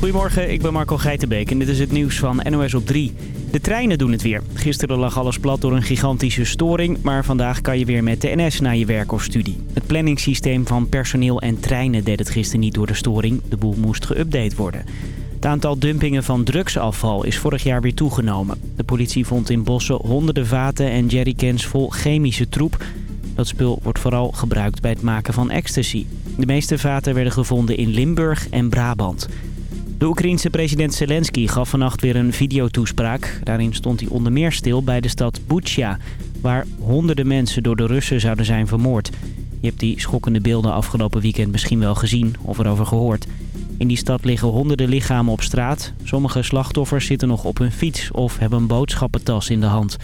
Goedemorgen, ik ben Marco Geitenbeek en dit is het nieuws van NOS op 3. De treinen doen het weer. Gisteren lag alles plat door een gigantische storing, maar vandaag kan je weer met de NS naar je werk of studie. Het planningssysteem van personeel en treinen deed het gisteren niet door de storing. De boel moest geüpdate worden. Het aantal dumpingen van drugsafval is vorig jaar weer toegenomen. De politie vond in bossen honderden vaten en jerrycans vol chemische troep. Dat spul wordt vooral gebruikt bij het maken van ecstasy. De meeste vaten werden gevonden in Limburg en Brabant. De Oekraïense president Zelensky gaf vannacht weer een videotoespraak. Daarin stond hij onder meer stil bij de stad Butsja... waar honderden mensen door de Russen zouden zijn vermoord. Je hebt die schokkende beelden afgelopen weekend misschien wel gezien of erover gehoord. In die stad liggen honderden lichamen op straat. Sommige slachtoffers zitten nog op hun fiets of hebben een boodschappentas in de hand...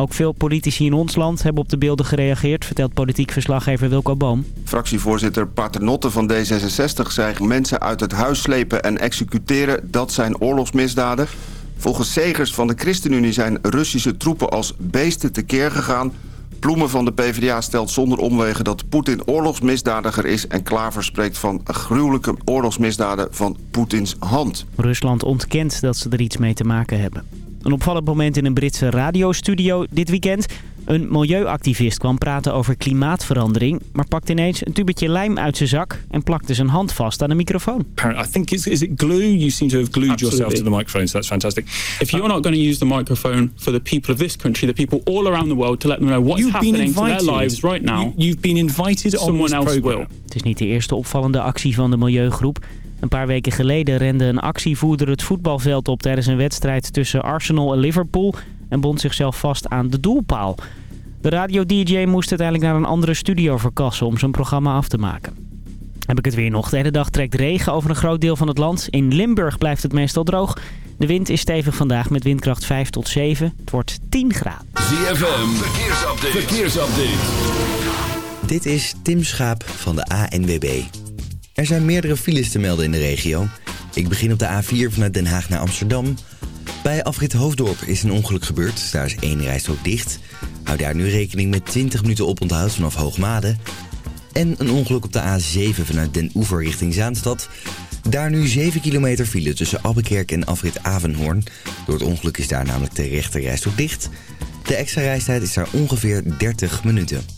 Ook veel politici in ons land hebben op de beelden gereageerd, vertelt politiek verslaggever Wilco Boom. Fractievoorzitter Paternotte van D66 zei mensen uit het huis slepen en executeren, dat zijn oorlogsmisdaden. Volgens zegers van de ChristenUnie zijn Russische troepen als beesten tekeer gegaan. Ploemen van de PvdA stelt zonder omwegen dat Poetin oorlogsmisdadiger is... en Klaver spreekt van gruwelijke oorlogsmisdaden van Poetins hand. Rusland ontkent dat ze er iets mee te maken hebben. Een opvallend moment in een Britse radiostudio dit weekend. Een milieuactivist kwam praten over klimaatverandering... maar pakte ineens een tubetje lijm uit zijn zak... en plakte zijn hand vast aan de microfoon. I think is, is it glue? You seem to have glued Absolutely. yourself to the microphone, so that's fantastic. If you're not going to use the microphone for the people of this country... the people all around the world... to let them know what's you've happening to their lives right now... You, have been invited on Someone else program. will. Het is niet de eerste opvallende actie van de milieugroep... Een paar weken geleden rende een actievoerder het voetbalveld op tijdens een wedstrijd tussen Arsenal en Liverpool en bond zichzelf vast aan de doelpaal. De radio-dj moest uiteindelijk naar een andere studio verkassen om zijn programma af te maken. Heb ik het weer nog. De hele dag trekt regen over een groot deel van het land. In Limburg blijft het meestal droog. De wind is stevig vandaag met windkracht 5 tot 7. Het wordt 10 graden. ZFM, verkeersupdate. verkeersupdate. Dit is Tim Schaap van de ANWB. Er zijn meerdere files te melden in de regio. Ik begin op de A4 vanuit Den Haag naar Amsterdam. Bij afrit Hoofddorp is een ongeluk gebeurd. Daar is één rijstrook dicht. Hou daar nu rekening met 20 minuten oponthoud vanaf Hoogmade. En een ongeluk op de A7 vanuit Den Oever richting Zaanstad. Daar nu 7 kilometer file tussen Abbekerk en afrit Avenhoorn. Door het ongeluk is daar namelijk de rechter rijstrook dicht. De extra reistijd is daar ongeveer 30 minuten.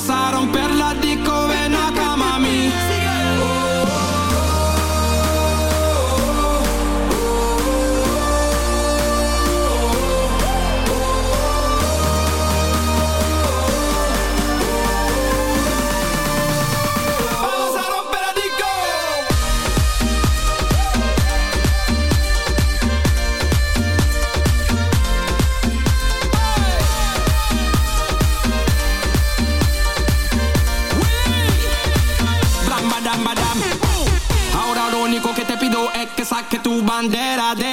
Passaram pedras bandera, dera.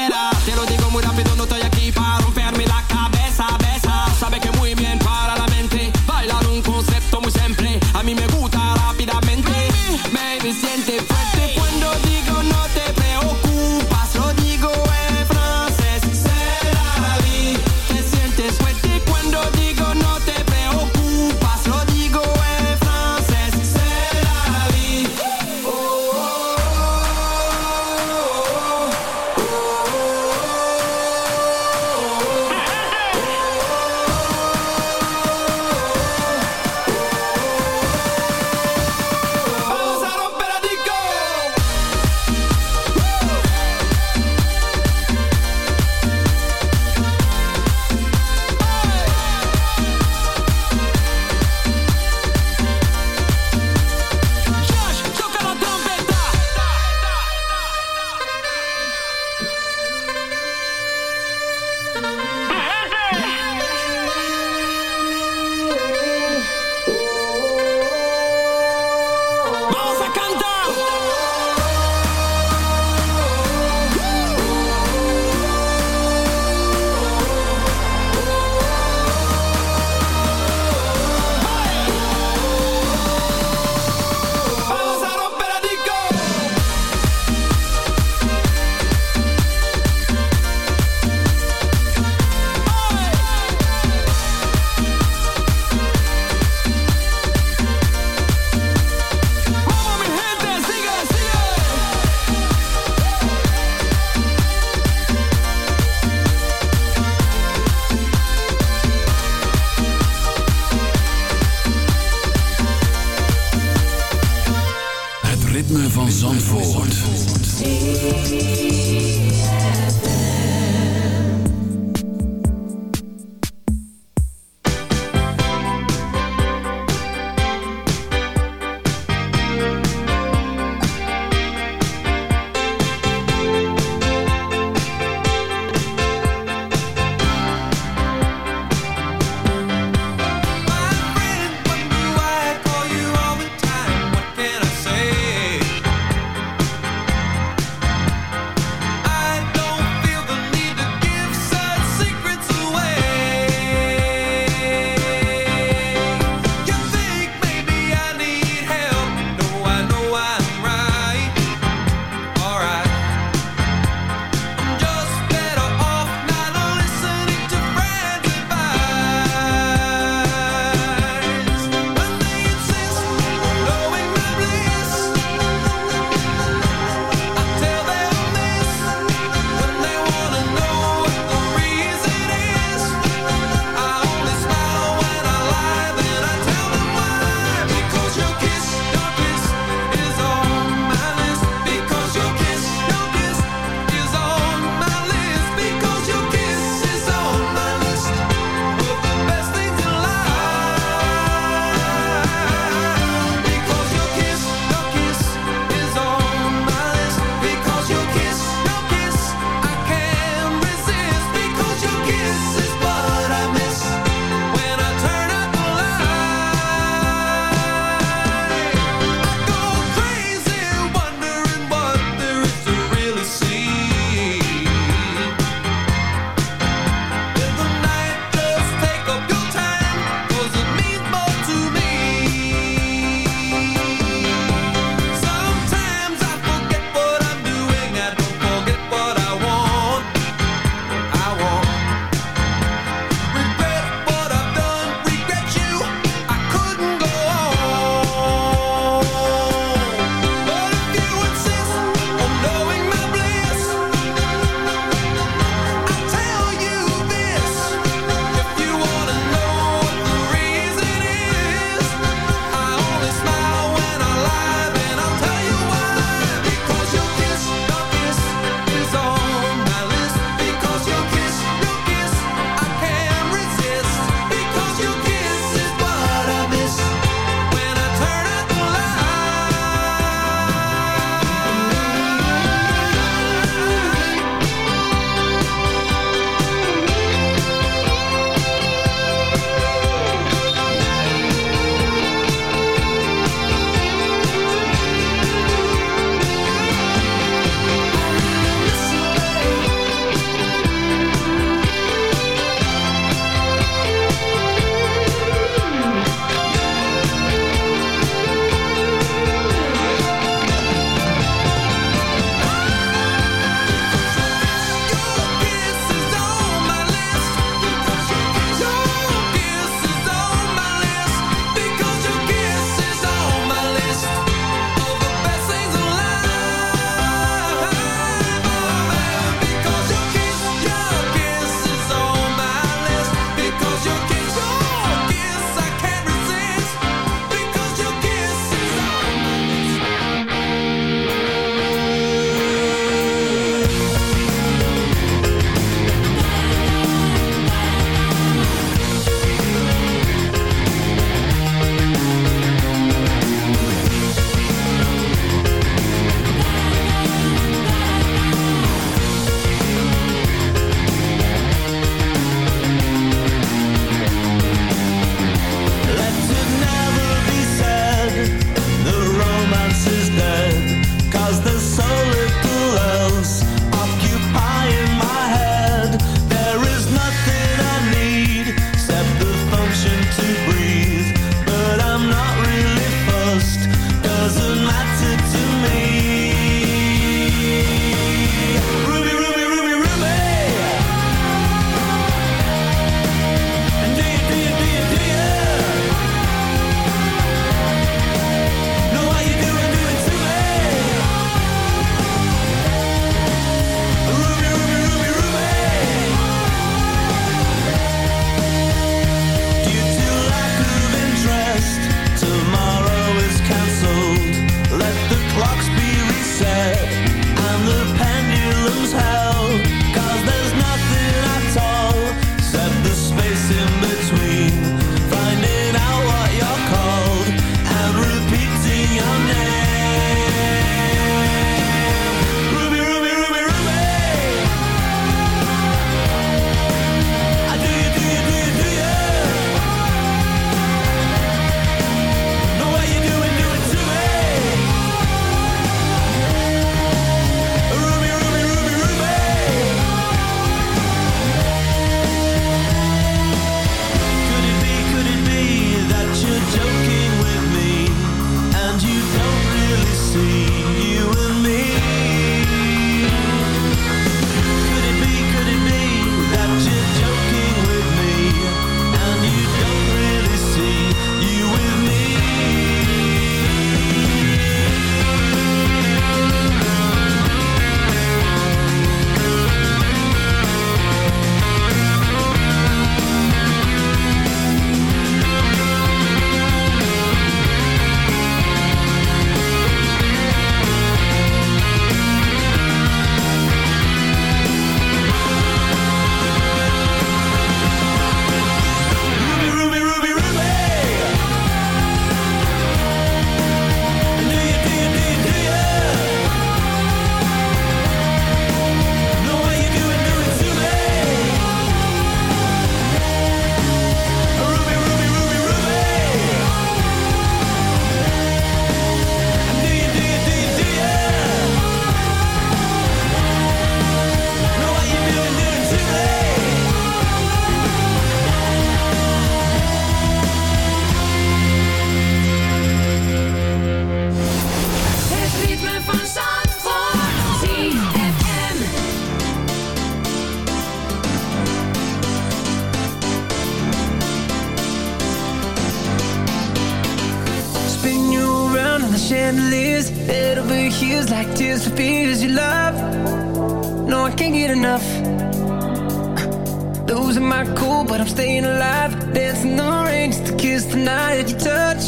I'm staying alive Dancing the rain just to kiss the night you touch.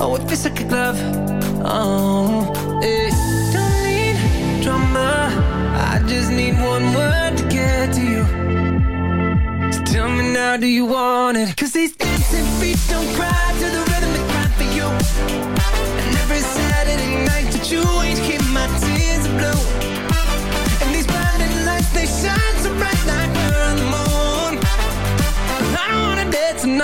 Oh, it feels like a glove. Oh, eh. Don't need drama. I just need one word to get to you. So tell me now, do you want it? Cause these dancing feet don't cry to the rhythm they cry for you. And every Saturday night that you ain't keep my tears blue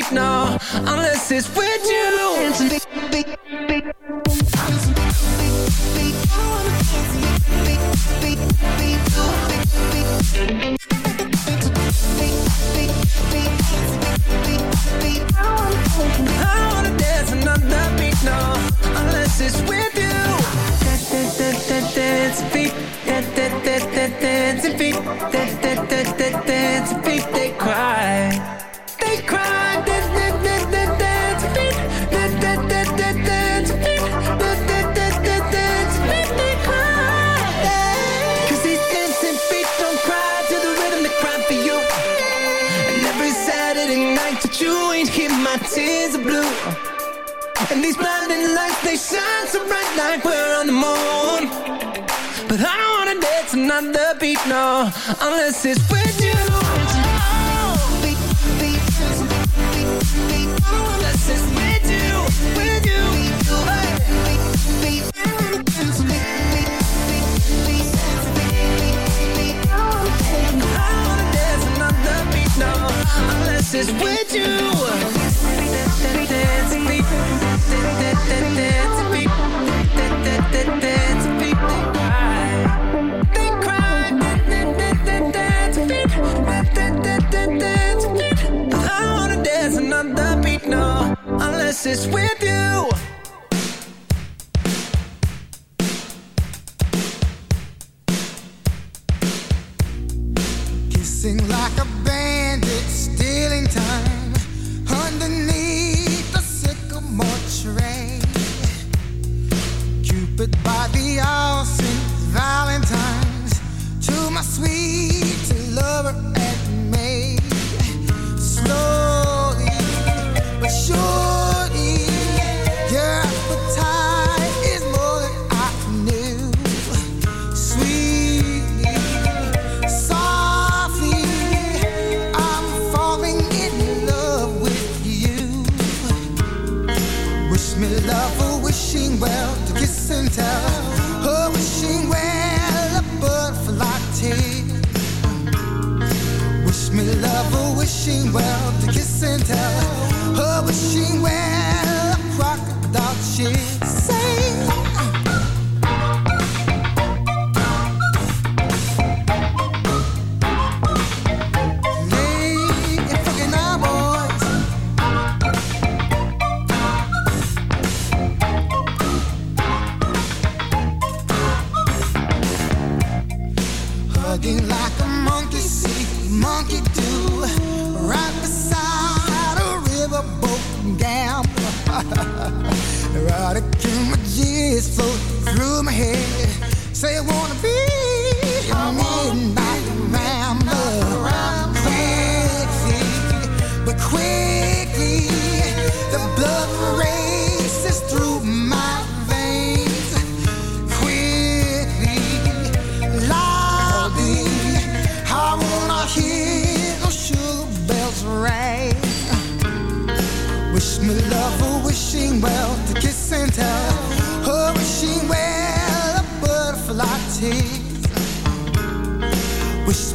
beat, no, unless it's with you. not the beat, no Unless it's with you Beat, beat, beat, beat, Beat, beat, No, unless it's with you.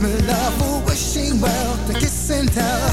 me love for wishing well, to kiss and tell.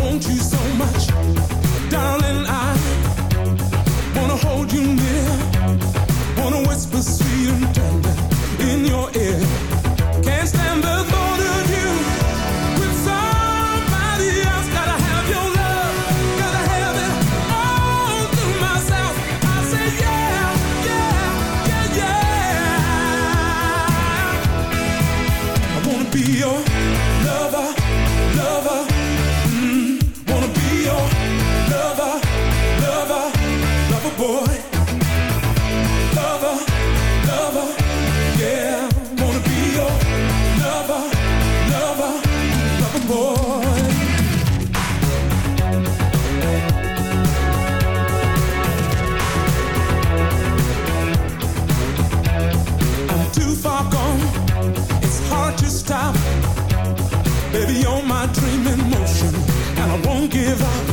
Want you so give up.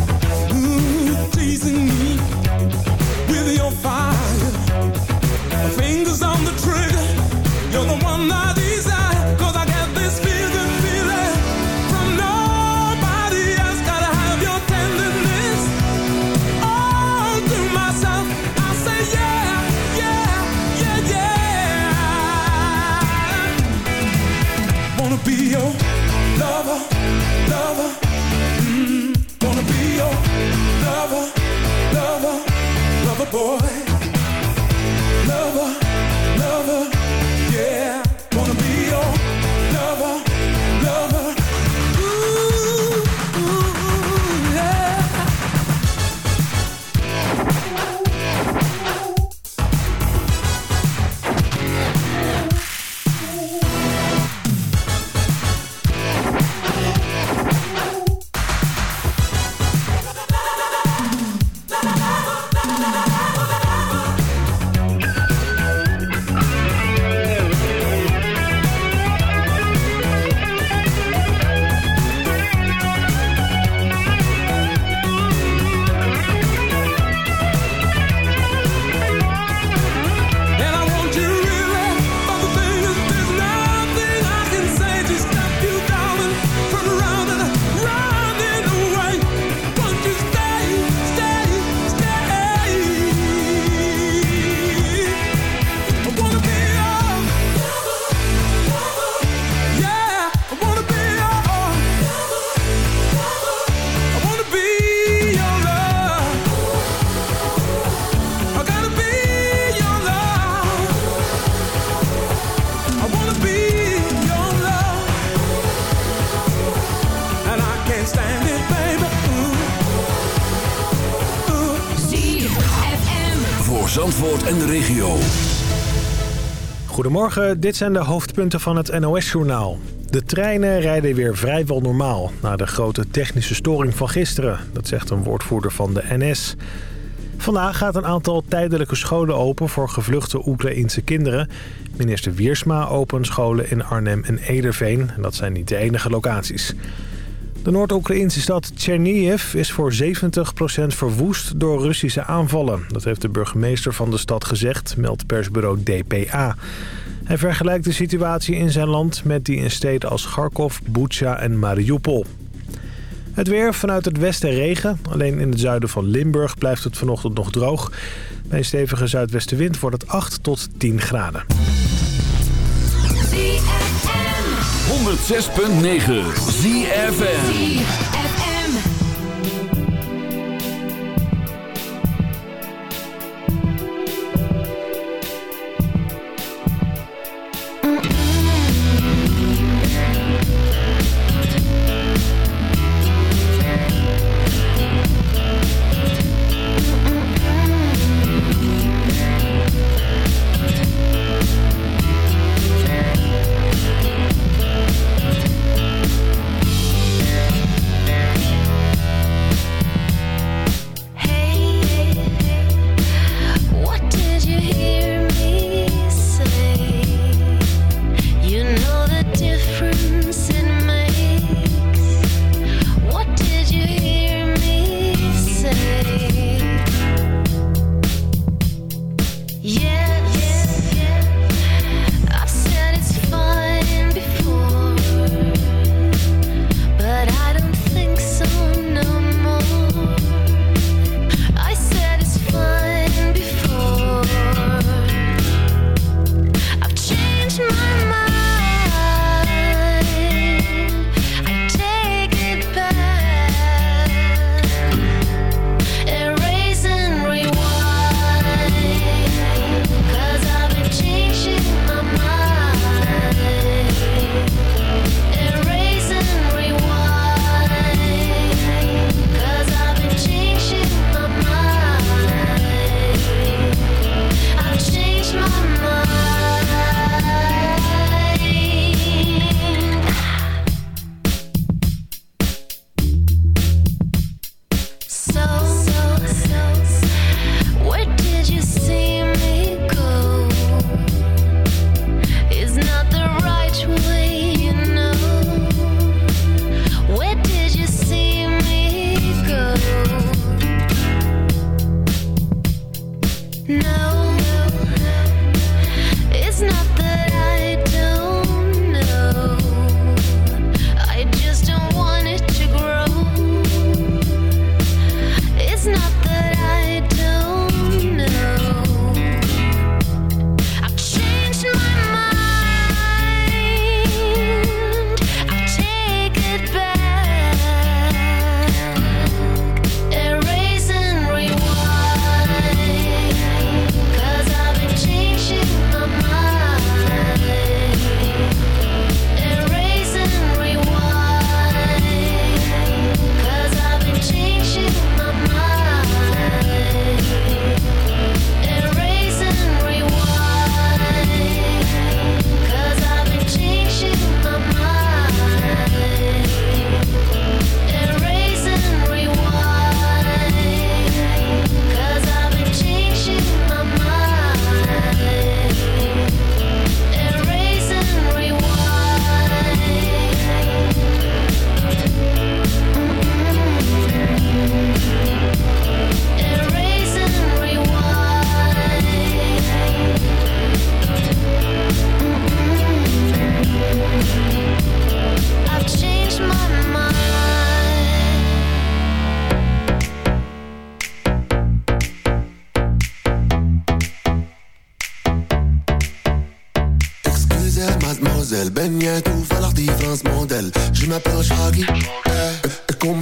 Goedemorgen, dit zijn de hoofdpunten van het NOS-journaal. De treinen rijden weer vrijwel normaal na de grote technische storing van gisteren. Dat zegt een woordvoerder van de NS. Vandaag gaat een aantal tijdelijke scholen open voor gevluchte Oekraïnse kinderen. Minister Wiersma opent scholen in Arnhem en Ederveen. En dat zijn niet de enige locaties. De Noord-Oekraïnse stad Chernihiv is voor 70% verwoest door Russische aanvallen. Dat heeft de burgemeester van de stad gezegd, meldt persbureau DPA. Hij vergelijkt de situatie in zijn land met die in steden als Kharkov, Bucha en Mariupol. Het weer vanuit het westen regen. Alleen in het zuiden van Limburg blijft het vanochtend nog droog. Bij een stevige zuidwestenwind wordt het 8 tot 10 graden. 106.9 ZFM. Die? Je m'appelle Shaggy, ik kom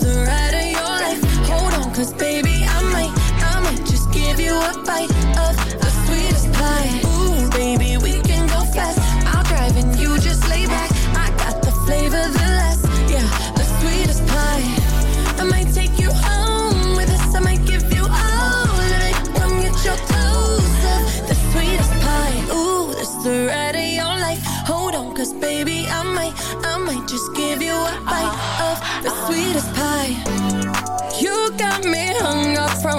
The ride of your life. Hold on, cause baby, I might, I might just give you a bite of the sweetest pie. Ooh, baby, we can go fast. I'll drive and you just lay back. I got the flavor,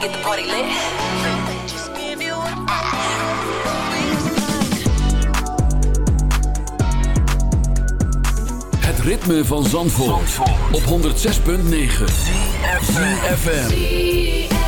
Get the party lit. Just give you a Het ritme van Zandvoort, op 106.9 ZFM.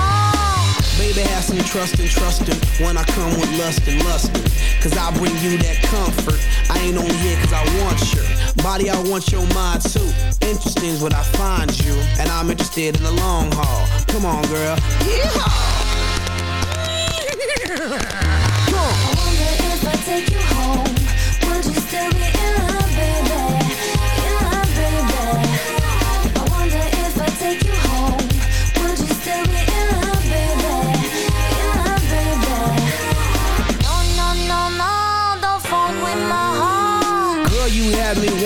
Baby, have some trust and trust him when I come with lust and lustin'. Cause I bring you that comfort. I ain't on here cause I want your body, I want your mind too. Interesting is what I find you, and I'm interested in the long haul. Come on, girl. Yeehaw! I wonder if I take you home, would you still be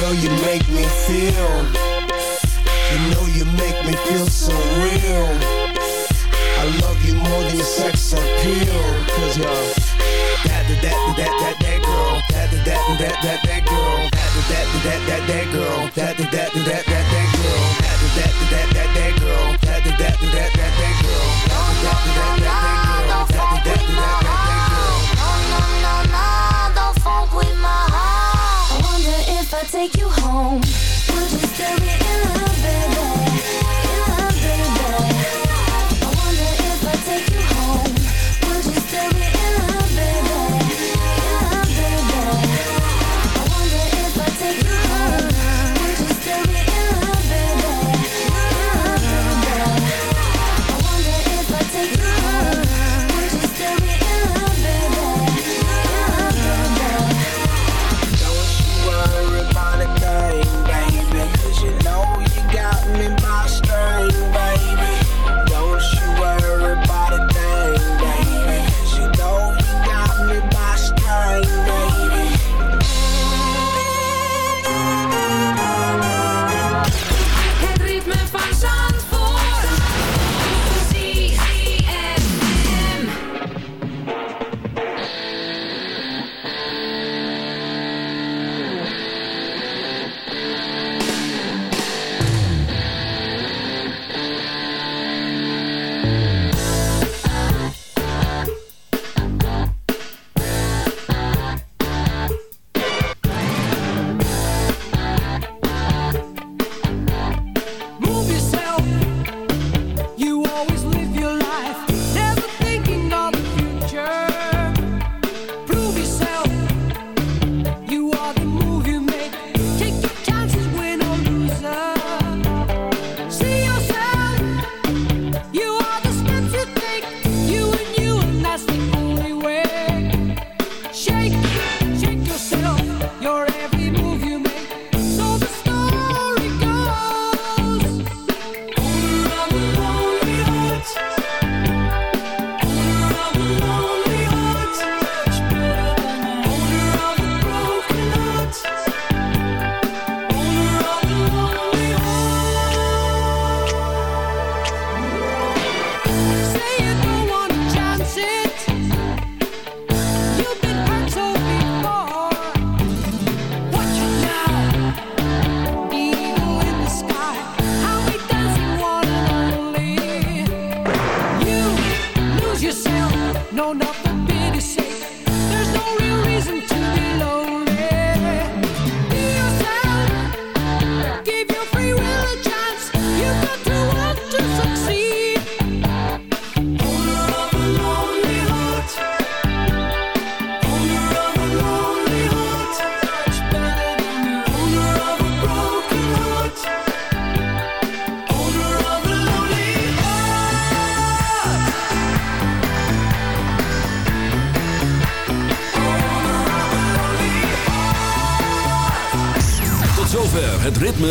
girl, you make me feel. You know you make me feel so real. I love you more than your sex appeal. Cause you're that, that, that, that, that, that girl. That, that, that, that, that, that girl. That, that, that, that, that, girl. That, that, that, that, that, that girl. That, that, that, that, that, girl. That, that, that, that, that girl. That, that, that, that, that, girl. That, that, that, that, that, girl. No, no, no, no, I take you home, would you still be in love, baby?